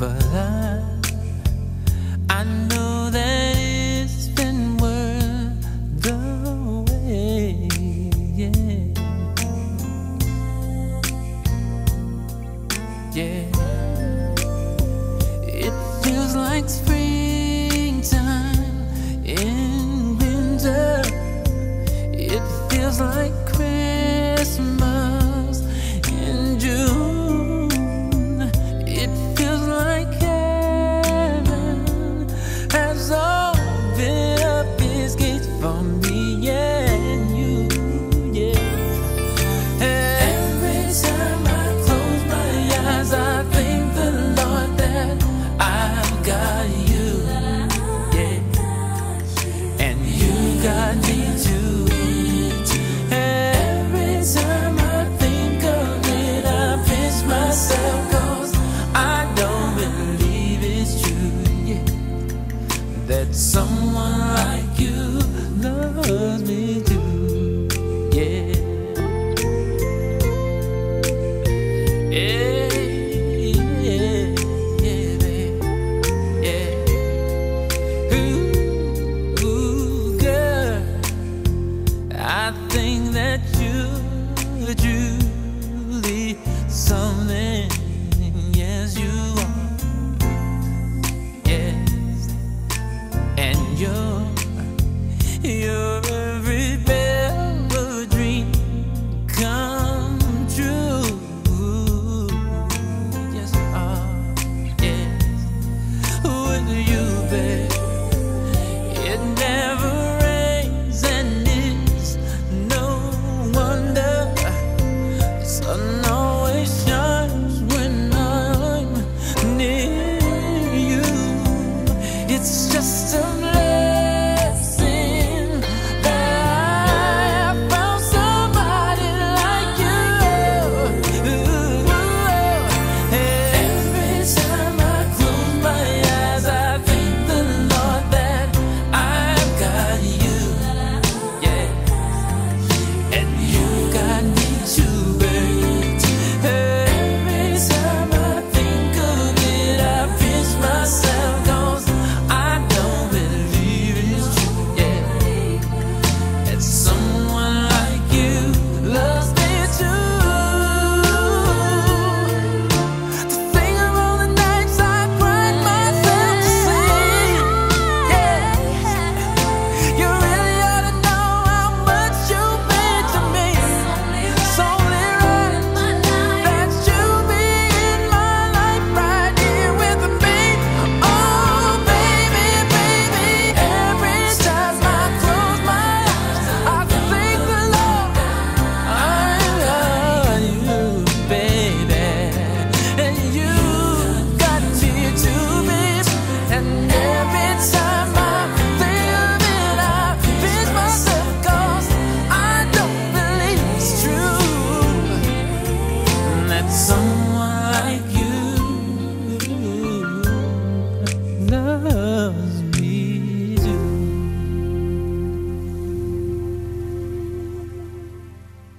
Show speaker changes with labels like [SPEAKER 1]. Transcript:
[SPEAKER 1] But I, I know that it's been worth the wait. Yeah. Yeah. It feels like springtime in winter. It feels like Christmas Someone like you loves me too. Yeah. Yeah, yeah, yeah, Ooh, girl. I think that you, some.